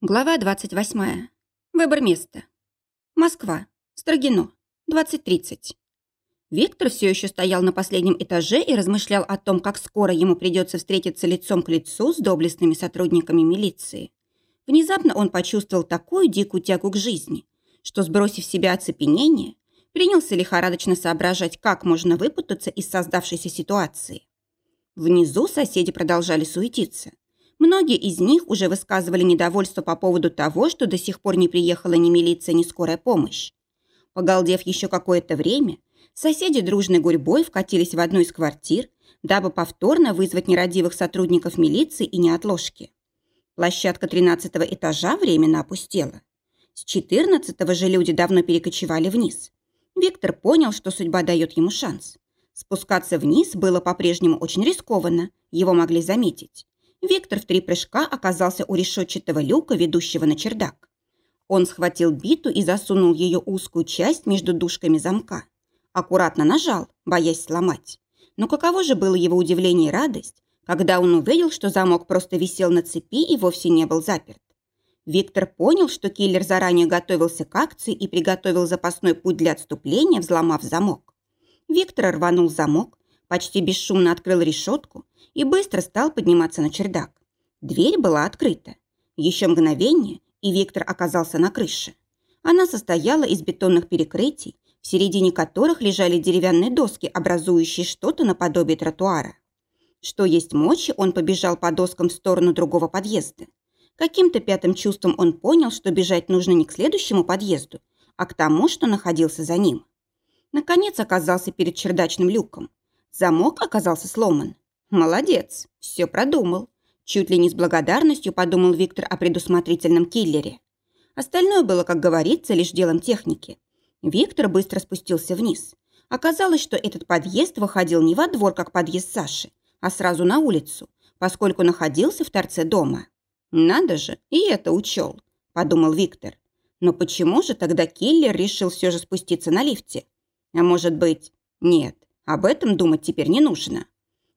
Глава 28. Выбор места. Москва. Строгино. 20.30. Виктор все еще стоял на последнем этаже и размышлял о том, как скоро ему придется встретиться лицом к лицу с доблестными сотрудниками милиции. Внезапно он почувствовал такую дикую тягу к жизни, что, сбросив в себя оцепенение, принялся лихорадочно соображать, как можно выпутаться из создавшейся ситуации. Внизу соседи продолжали суетиться – Многие из них уже высказывали недовольство по поводу того, что до сих пор не приехала ни милиция, ни скорая помощь. Погалдев еще какое-то время, соседи дружной гурьбой вкатились в одну из квартир, дабы повторно вызвать нерадивых сотрудников милиции и неотложки. Площадка 13 этажа временно опустела. С 14 же люди давно перекочевали вниз. Виктор понял, что судьба дает ему шанс. Спускаться вниз было по-прежнему очень рискованно, его могли заметить. Виктор в три прыжка оказался у решетчатого люка, ведущего на чердак. Он схватил биту и засунул ее узкую часть между дужками замка. Аккуратно нажал, боясь сломать. Но каково же было его удивление и радость, когда он увидел, что замок просто висел на цепи и вовсе не был заперт. Виктор понял, что киллер заранее готовился к акции и приготовил запасной путь для отступления, взломав замок. Виктор рванул замок, почти бесшумно открыл решетку и быстро стал подниматься на чердак. Дверь была открыта. Еще мгновение, и Виктор оказался на крыше. Она состояла из бетонных перекрытий, в середине которых лежали деревянные доски, образующие что-то наподобие тротуара. Что есть мочи, он побежал по доскам в сторону другого подъезда. Каким-то пятым чувством он понял, что бежать нужно не к следующему подъезду, а к тому, что находился за ним. Наконец оказался перед чердачным люком. Замок оказался сломан. Молодец, все продумал. Чуть ли не с благодарностью подумал Виктор о предусмотрительном киллере. Остальное было, как говорится, лишь делом техники. Виктор быстро спустился вниз. Оказалось, что этот подъезд выходил не во двор, как подъезд Саши, а сразу на улицу, поскольку находился в торце дома. «Надо же, и это учел», – подумал Виктор. «Но почему же тогда киллер решил все же спуститься на лифте? А может быть, нет, об этом думать теперь не нужно».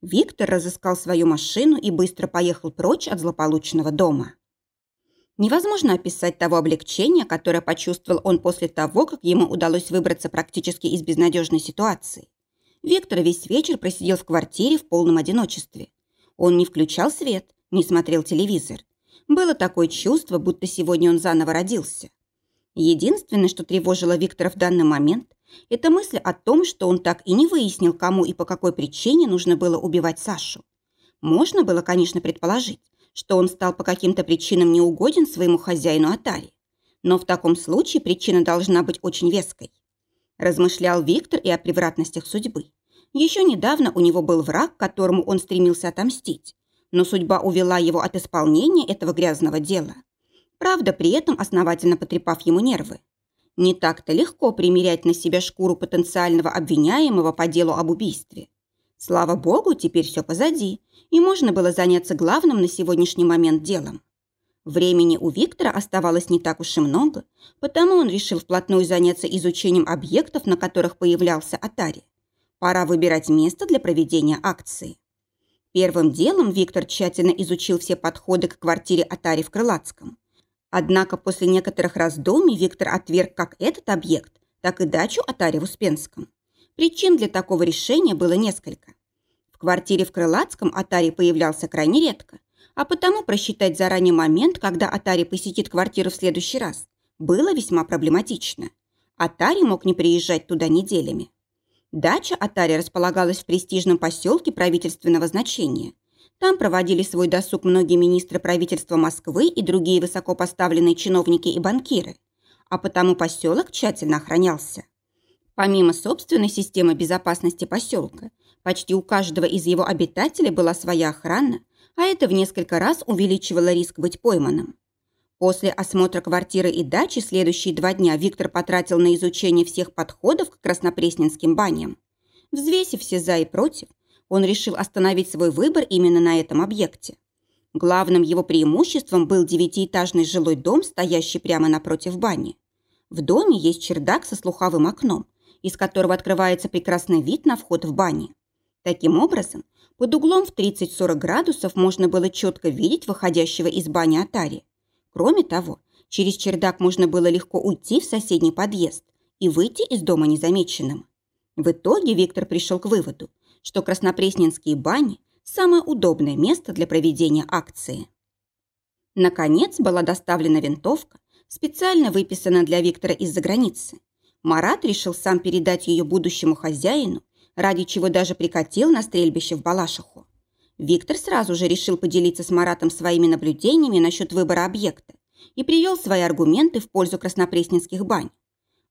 Виктор разыскал свою машину и быстро поехал прочь от злополучного дома. Невозможно описать того облегчения, которое почувствовал он после того, как ему удалось выбраться практически из безнадежной ситуации. Виктор весь вечер просидел в квартире в полном одиночестве. Он не включал свет, не смотрел телевизор. Было такое чувство, будто сегодня он заново родился. Единственное, что тревожило Виктора в данный момент, это мысль о том, что он так и не выяснил, кому и по какой причине нужно было убивать Сашу. Можно было, конечно, предположить, что он стал по каким-то причинам неугоден своему хозяину Атари. Но в таком случае причина должна быть очень веской. Размышлял Виктор и о превратностях судьбы. Еще недавно у него был враг, которому он стремился отомстить. Но судьба увела его от исполнения этого грязного дела. Правда, при этом основательно потрепав ему нервы. Не так-то легко примерять на себя шкуру потенциального обвиняемого по делу об убийстве. Слава богу, теперь все позади, и можно было заняться главным на сегодняшний момент делом. Времени у Виктора оставалось не так уж и много, потому он решил вплотную заняться изучением объектов, на которых появлялся Атари. Пора выбирать место для проведения акции. Первым делом Виктор тщательно изучил все подходы к квартире Атари в Крылатском. Однако после некоторых раздумий Виктор отверг как этот объект, так и дачу Атари в Успенском. Причин для такого решения было несколько. В квартире в Крылатском Атари появлялся крайне редко, а потому просчитать заранее момент, когда Атари посетит квартиру в следующий раз, было весьма проблематично. Атари мог не приезжать туда неделями. Дача Атари располагалась в престижном поселке правительственного значения – там проводили свой досуг многие министры правительства Москвы и другие высокопоставленные чиновники и банкиры, а потому поселок тщательно охранялся. Помимо собственной системы безопасности поселка, почти у каждого из его обитателей была своя охрана, а это в несколько раз увеличивало риск быть пойманным. После осмотра квартиры и дачи следующие два дня Виктор потратил на изучение всех подходов к краснопресненским баням. Взвесив все «за» и «против», он решил остановить свой выбор именно на этом объекте. Главным его преимуществом был девятиэтажный жилой дом, стоящий прямо напротив бани. В доме есть чердак со слуховым окном, из которого открывается прекрасный вид на вход в бане. Таким образом, под углом в 30-40 градусов можно было четко видеть выходящего из бани Атари. Кроме того, через чердак можно было легко уйти в соседний подъезд и выйти из дома незамеченным. В итоге Виктор пришел к выводу, что Краснопресненские бани – самое удобное место для проведения акции. Наконец была доставлена винтовка, специально выписанная для Виктора из-за границы. Марат решил сам передать ее будущему хозяину, ради чего даже прикатил на стрельбище в Балашиху. Виктор сразу же решил поделиться с Маратом своими наблюдениями насчет выбора объекта и привел свои аргументы в пользу краснопресненских бань.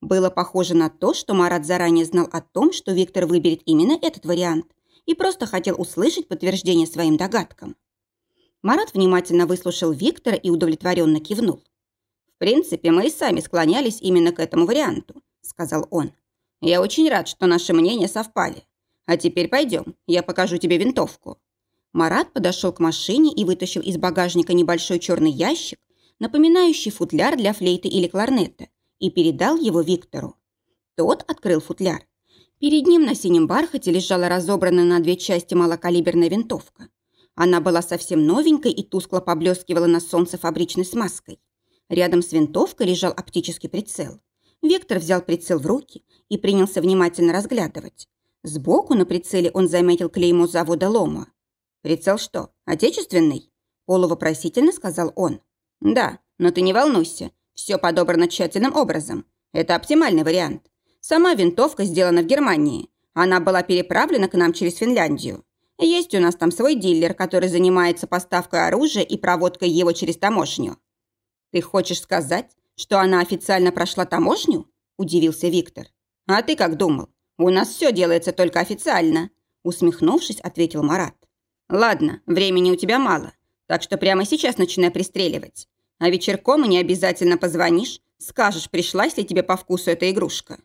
Было похоже на то, что Марат заранее знал о том, что Виктор выберет именно этот вариант и просто хотел услышать подтверждение своим догадкам. Марат внимательно выслушал Виктора и удовлетворенно кивнул. «В принципе, мы и сами склонялись именно к этому варианту», – сказал он. «Я очень рад, что наши мнения совпали. А теперь пойдем, я покажу тебе винтовку». Марат подошел к машине и вытащил из багажника небольшой черный ящик, напоминающий футляр для флейты или кларнета, и передал его Виктору. Тот открыл футляр. Перед ним на синем бархате лежала разобранная на две части малокалиберная винтовка. Она была совсем новенькой и тускло поблескивала на солнце фабричной смазкой. Рядом с винтовкой лежал оптический прицел. Виктор взял прицел в руки и принялся внимательно разглядывать. Сбоку на прицеле он заметил клеймо завода «Лома». «Прицел что, отечественный?» – полувопросительно сказал он. «Да, но ты не волнуйся, все подобрано тщательным образом. Это оптимальный вариант. Сама винтовка сделана в Германии. Она была переправлена к нам через Финляндию. Есть у нас там свой дилер, который занимается поставкой оружия и проводкой его через таможню. Ты хочешь сказать, что она официально прошла таможню? Удивился Виктор. А ты как думал? У нас все делается только официально. Усмехнувшись, ответил Марат. Ладно, времени у тебя мало, так что прямо сейчас начинай пристреливать. А вечерком мне обязательно позвонишь, скажешь, пришлась ли тебе по вкусу эта игрушка.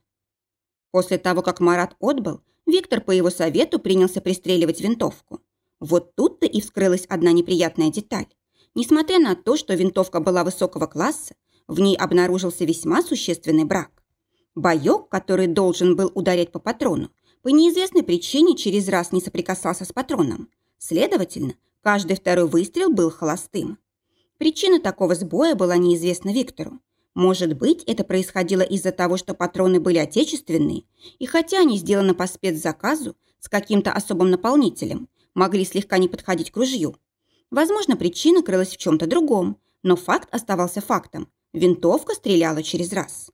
После того, как Марат отбыл, Виктор по его совету принялся пристреливать винтовку. Вот тут-то и вскрылась одна неприятная деталь. Несмотря на то, что винтовка была высокого класса, в ней обнаружился весьма существенный брак. Боек, который должен был ударять по патрону, по неизвестной причине через раз не соприкасался с патроном. Следовательно, каждый второй выстрел был холостым. Причина такого сбоя была неизвестна Виктору. Может быть, это происходило из-за того, что патроны были отечественные, и хотя они сделаны по спецзаказу с каким-то особым наполнителем, могли слегка не подходить к ружью. Возможно, причина крылась в чем-то другом, но факт оставался фактом. Винтовка стреляла через раз.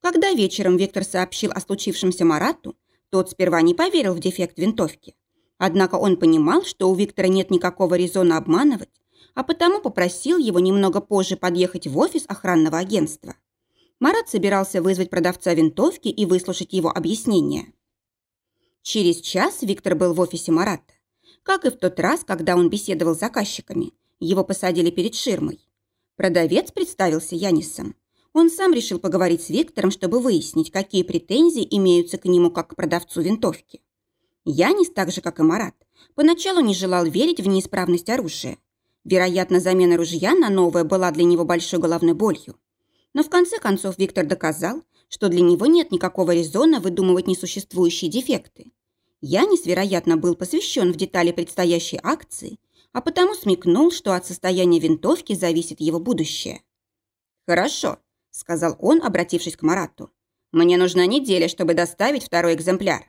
Когда вечером Виктор сообщил о случившемся Марату, тот сперва не поверил в дефект винтовки. Однако он понимал, что у Виктора нет никакого резона обманывать, а потому попросил его немного позже подъехать в офис охранного агентства. Марат собирался вызвать продавца винтовки и выслушать его объяснение. Через час Виктор был в офисе Марата. Как и в тот раз, когда он беседовал с заказчиками, его посадили перед ширмой. Продавец представился Янисом. Он сам решил поговорить с Виктором, чтобы выяснить, какие претензии имеются к нему как к продавцу винтовки. Янис, так же как и Марат, поначалу не желал верить в неисправность оружия. Вероятно, замена ружья на новое была для него большой головной болью. Но в конце концов Виктор доказал, что для него нет никакого резона выдумывать несуществующие дефекты. Янис, вероятно, был посвящен в детали предстоящей акции, а потому смекнул, что от состояния винтовки зависит его будущее. «Хорошо», — сказал он, обратившись к Марату. «Мне нужна неделя, чтобы доставить второй экземпляр».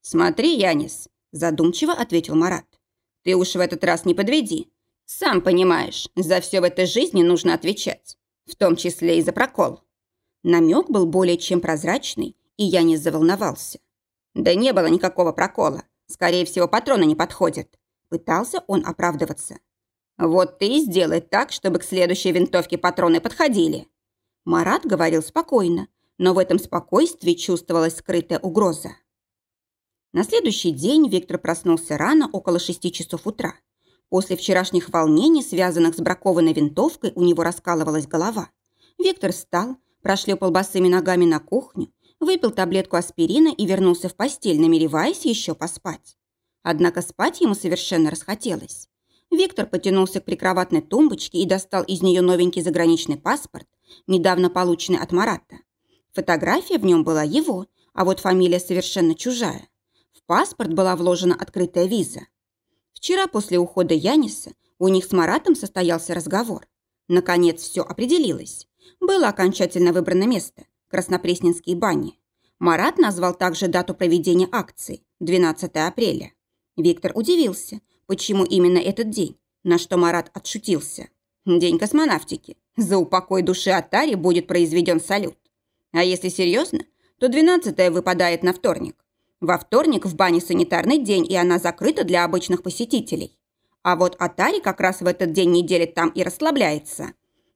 «Смотри, Янис», – задумчиво ответил Марат. «Ты уж в этот раз не подведи. Сам понимаешь, за все в этой жизни нужно отвечать, в том числе и за прокол». Намек был более чем прозрачный, и я не заволновался. «Да не было никакого прокола. Скорее всего, патроны не подходят». Пытался он оправдываться. «Вот ты и сделай так, чтобы к следующей винтовке патроны подходили». Марат говорил спокойно, но в этом спокойствии чувствовалась скрытая угроза. На следующий день Виктор проснулся рано, около шести часов утра. После вчерашних волнений, связанных с бракованной винтовкой, у него раскалывалась голова. Виктор встал, прошлепал босыми ногами на кухню, выпил таблетку аспирина и вернулся в постель, намереваясь еще поспать. Однако спать ему совершенно расхотелось. Виктор потянулся к прикроватной тумбочке и достал из нее новенький заграничный паспорт, недавно полученный от Марата. Фотография в нем была его, а вот фамилия совершенно чужая паспорт была вложена открытая виза. Вчера после ухода Яниса у них с Маратом состоялся разговор. Наконец все определилось. Было окончательно выбрано место – Краснопресненские бани. Марат назвал также дату проведения акции – 12 апреля. Виктор удивился, почему именно этот день, на что Марат отшутился. День космонавтики. За упокой души Атари будет произведен салют. А если серьезно, то 12 выпадает на вторник. Во вторник в бане санитарный день, и она закрыта для обычных посетителей. А вот Атари как раз в этот день недели там и расслабляется.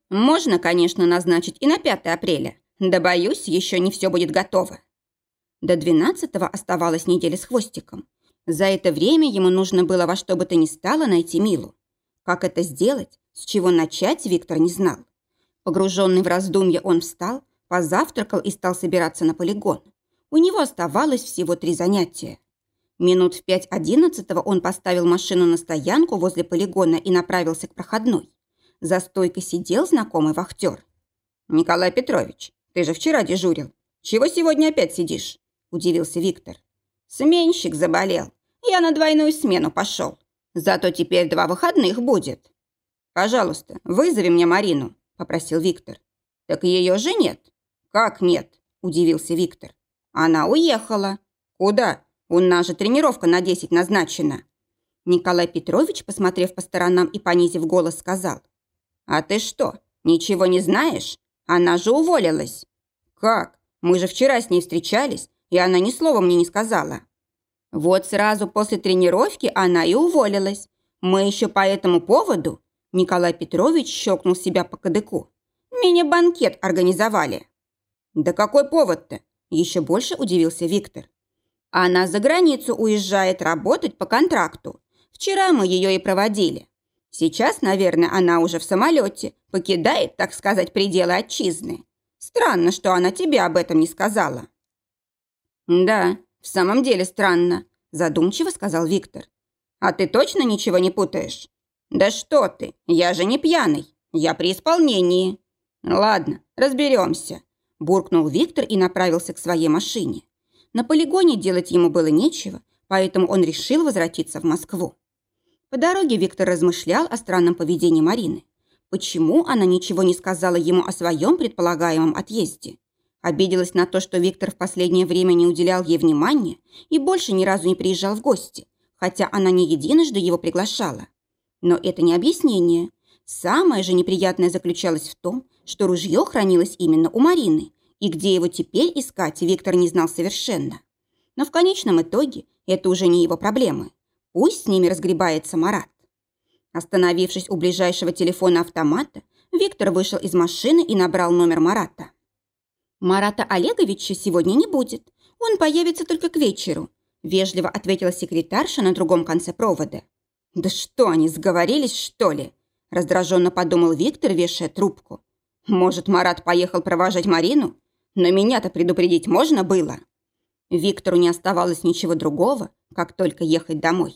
Можно, конечно, назначить и на 5 апреля. Да, боюсь, еще не все будет готово. До 12-го оставалась неделя с хвостиком. За это время ему нужно было во что бы то ни стало найти Милу. Как это сделать, с чего начать, Виктор не знал. Погруженный в раздумья, он встал, позавтракал и стал собираться на полигон. У него оставалось всего три занятия. Минут в пять одиннадцатого он поставил машину на стоянку возле полигона и направился к проходной. За стойкой сидел знакомый вахтер. «Николай Петрович, ты же вчера дежурил. Чего сегодня опять сидишь?» – удивился Виктор. «Сменщик заболел. Я на двойную смену пошел. Зато теперь два выходных будет». «Пожалуйста, вызови мне Марину», – попросил Виктор. «Так ее же нет». «Как нет?» – удивился Виктор. «Она уехала». «Куда?» У нас же тренировка на 10 назначена». Николай Петрович, посмотрев по сторонам и понизив голос, сказал. «А ты что, ничего не знаешь? Она же уволилась». «Как? Мы же вчера с ней встречались, и она ни слова мне не сказала». «Вот сразу после тренировки она и уволилась. Мы еще по этому поводу...» Николай Петрович щелкнул себя по кадыку. «Мини-банкет организовали». «Да какой повод-то?» Еще больше удивился Виктор. Она за границу уезжает работать по контракту. Вчера мы ее и проводили. Сейчас, наверное, она уже в самолете, покидает, так сказать, пределы отчизны. Странно, что она тебе об этом не сказала». «Да, в самом деле странно», – задумчиво сказал Виктор. «А ты точно ничего не путаешь?» «Да что ты, я же не пьяный, я при исполнении». «Ладно, разберемся», – буркнул Виктор и направился к своей машине. На полигоне делать ему было нечего, поэтому он решил возвратиться в Москву. По дороге Виктор размышлял о странном поведении Марины. Почему она ничего не сказала ему о своем предполагаемом отъезде? Обиделась на то, что Виктор в последнее время не уделял ей внимания и больше ни разу не приезжал в гости, хотя она не единожды его приглашала. Но это не объяснение. Самое же неприятное заключалось в том, что ружье хранилось именно у Марины, и где его теперь искать, Виктор не знал совершенно. Но в конечном итоге это уже не его проблемы. Пусть с ними разгребается Марат. Остановившись у ближайшего телефона автомата, Виктор вышел из машины и набрал номер Марата. «Марата Олеговича сегодня не будет. Он появится только к вечеру», вежливо ответила секретарша на другом конце провода. «Да что они, сговорились, что ли?» раздраженно подумал Виктор, вешая трубку. «Может, Марат поехал провожать Марину? Но меня-то предупредить можно было. Виктору не оставалось ничего другого, как только ехать домой.